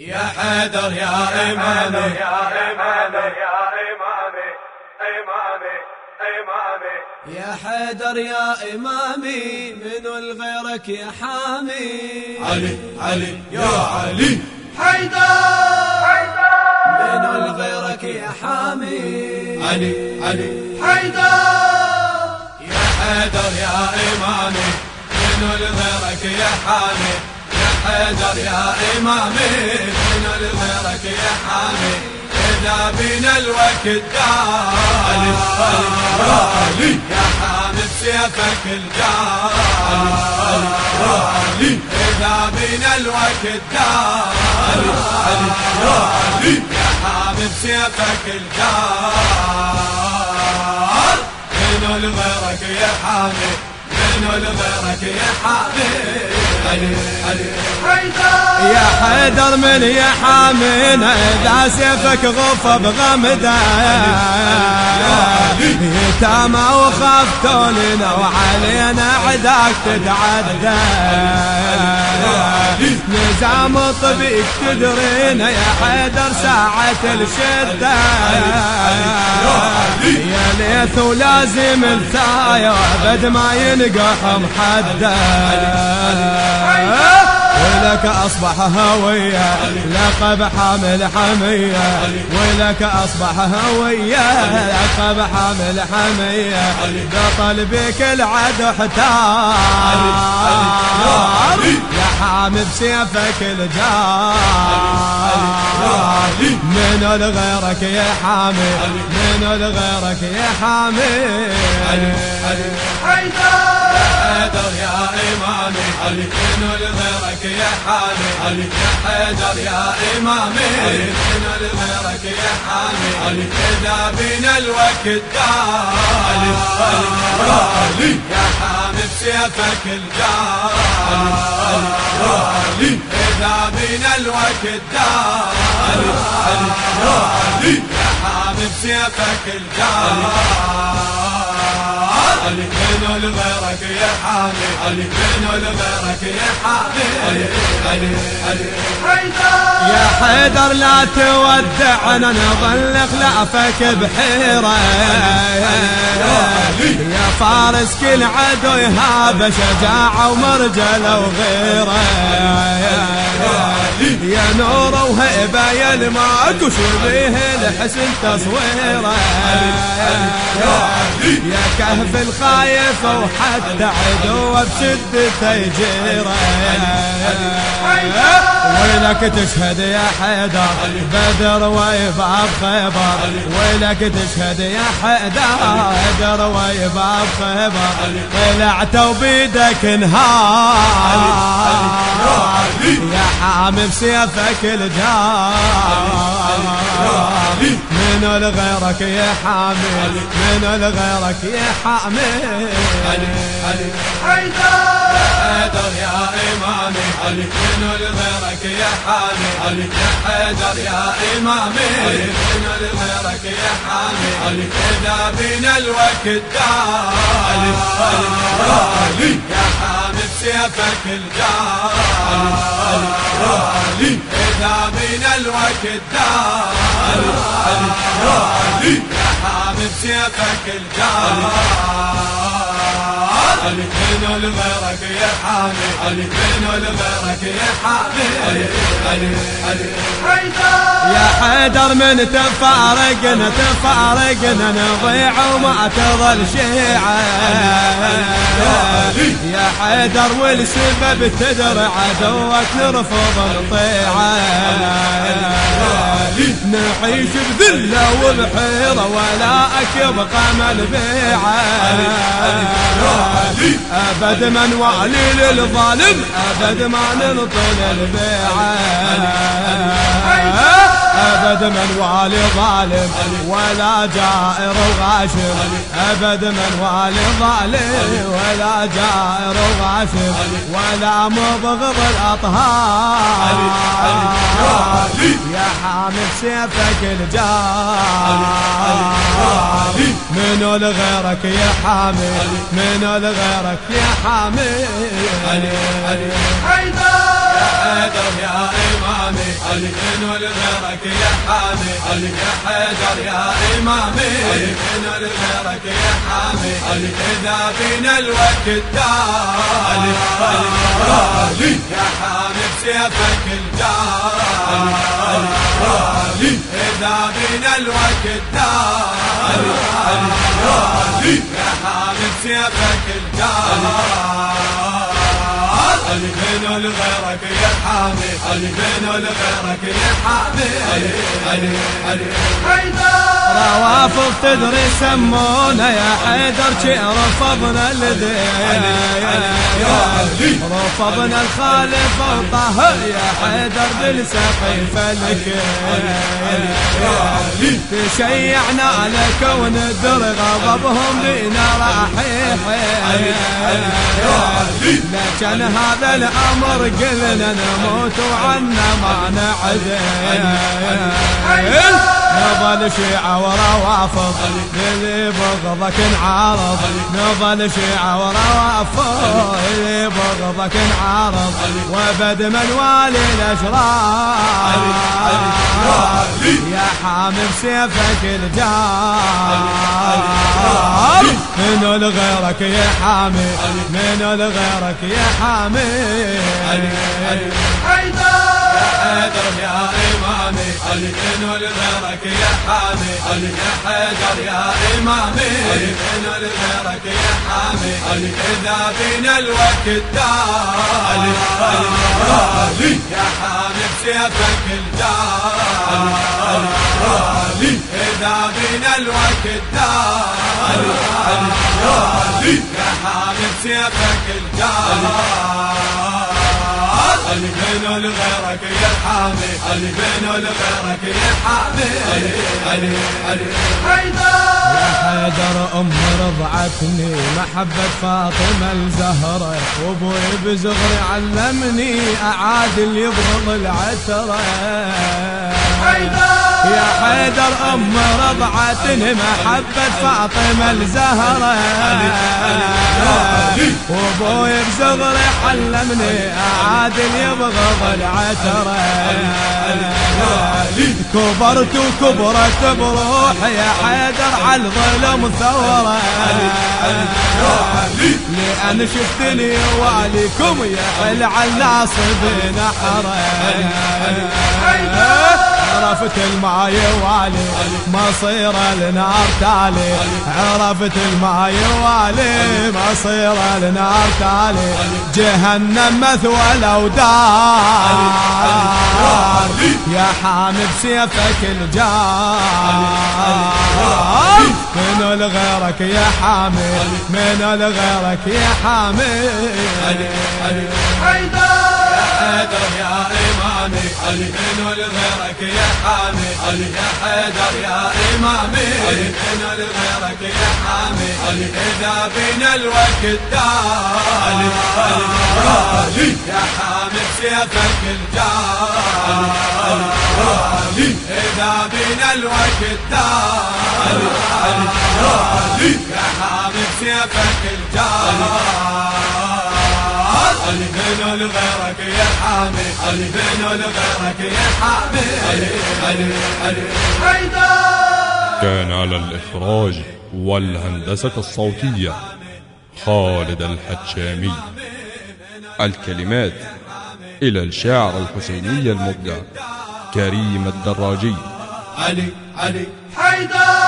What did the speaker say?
يا حيدر يا إمامي يا إمامي يا إمامي إمامي إمامي يا حيدر يا إمامي من الغيرك يا حامي. علي علي يا علي. حيدر من الغيرك يا حامي. علي علي. حيدر يا حيدر يا إمامي من الغيرك يا حامي. يا حيدر يا إمامي من الغيرك يا حامي إذا بنا الوقت دار علي علي يا حامي بسيفك يا علي إذا بنا الوقت دار علي علي يا حامي بسيفك الجار منو لغيرك يا حامي؟ منو لغيرك يا حامي؟ يا حيدر من يا حامينا إذا سيفك غفى بغمدة. يتامى وخفتوا لنا وعلينا عداك تتعدى. نظام طبيك تدرينا يا حيدر ساعة الشدة. يا ليث ولازم الثايا وابد ما ينقح محدد. ولك أصبح هوية لقب حامل حمية ولك أصبح هوية لقب حامل حمية بطل بك العدو احتار حامي بسيفك الجار من الغيرك يا حامي من الغيرك يا حامي حيدر يا إمامي علي منو لغيرك يا حامي علي يا حيدر يا إمامي منو لغيرك يا حامي علي إذا بنا الوقت دار علي علي يا علي يا حامي بسيفك الجار علي علي يا علي إذا بنا الوقت دار علي علي يا علي يا حامي بسيفك الجار علي منو لغيرك يا حامي علي منو لغيرك يا حامي علي علي علي يا حيدر لا تودعنا نظل خلافك بحيرة. يا فارس كل عدو يهاب شجاعة ومرجلة وغيرة. يا نور وهيبة يا الماك وشبيه الحسن تصويره. يا كهف الخايف وحتى عدوه بشدته يجيره ويلك تشهد يا حيدر بدر ويباب خيبر ويلك تشهد يا حيدر بدر ويباب خيبر طلعت وبيدك نهار يا حامي بسيفك الجار. من لغيرك يا حامي من لغيرك يا حامي حيدر يا إمامي علي منو لغيرك يا حامي علي يا حيدر يا إمامي منو لغيرك يا حامي علي إذا بنا الوقت دار علي علي يا علي حامي بسيفك الجار علي علي إذا بنا الوقت دار علي حامي بسيفك الجار علي منو لغيرك يا حامي علي منو لغيرك يا حامي علي علي علي يا حيدر من تفارقنا تفارقنا نضيع وما تظل شيعة. يا حيدر والسبب تدري عدوك نرفض الطيعة. نعيش بذلة وبحيرة ولا يبقى ملبيعة أبد من والي للظالم أبد ما ننطل البيعة أبد من والي ظالم ولا جائر وغاشم. أبد من والي ظالم ولا جائر وغاشم. ولا مبغض الأطهار. يا حامل سيفك الجار. منو لغيرك يا حامل منو لغيرك يا حامل. حيدر يا إمامي علي من لغيرك يا حامي. علي حيدر يا إمامي علي من لغيرك يا حامي. علي إذا بينا الوقت دار علي علي يا حامي بسيفك الجار. إذا بينا الوقت دار يا حامي بسيفك الجار. علي بين لغيرك يا حامي. علي لغيرك يا حامي. علي علي علي روافض تدري سمونا يا حيدر شي رفضنا الدين. رفضنا الخالف وطه يا حيدر بالسقيفة لك تشيعنا لك وندر غضبهم بينا راح لكن هذا الأمر قلنا نموت وعنا ما نعدل نظل شيعة وروافض اللي بغضك نعارض نظل شيعة وروافض اللي بغضك نعارض وبد من والي الأشرار. يا حامل سيفك الجار من لغيرك يا حامي من لغيرك يا حامي حيدر يا إمامي من لغيرك يا حامي. يا حيدر يا إمامي من لغيرك يا حامي. علي إذا بينا الوقت دار. يا حامي بسيفك علي إذا بينا الوقت دار. يا حامي بسيفك الجار. لغيرك يا لغيرك يا علي حيدر! يا حيدر أم رضعتني. محبة فاطمة الزهرة. وابوي بزغري علمني. أعادل يبغض العترة. حيدر! يا حيدر أم رضعتني محبة فاطمة الزهرة. وأبوي بزغري علمني اعادل يبغض العترة. كبرت وكبرت بروحي يا حيدر على الظلم ثورة لأن شفتني واليكم يا حل على الناصب نحرة. عرفت الماي والي مصير النار تالي. عرفت الماي والي مصير النار تالي. جهنم مثوى الأودار يا حامد سيفك الجار. من لغيرك يا حامي من لغيرك يا حامي حيدر يا إمامي علي من لغيرك يا حامي علي يا حيدر يا إمامي علي من لغيرك يا حامي علي إذا بينا الوقت دار. علي علي يا حامي سيفك الجار. علي إذا بينا الوقت دار. علي علي يا حامي سيفك الجار. علي بين لغيرك يا حامي علي بين لغيرك يا حامي. علي علي علي حيدر! كان على الإخراج والهندسة الصوتية خالد الحتشامي. الكلمات إلى الشاعر الحسيني المبدع كريم الدراجي. علي علي. حيدر!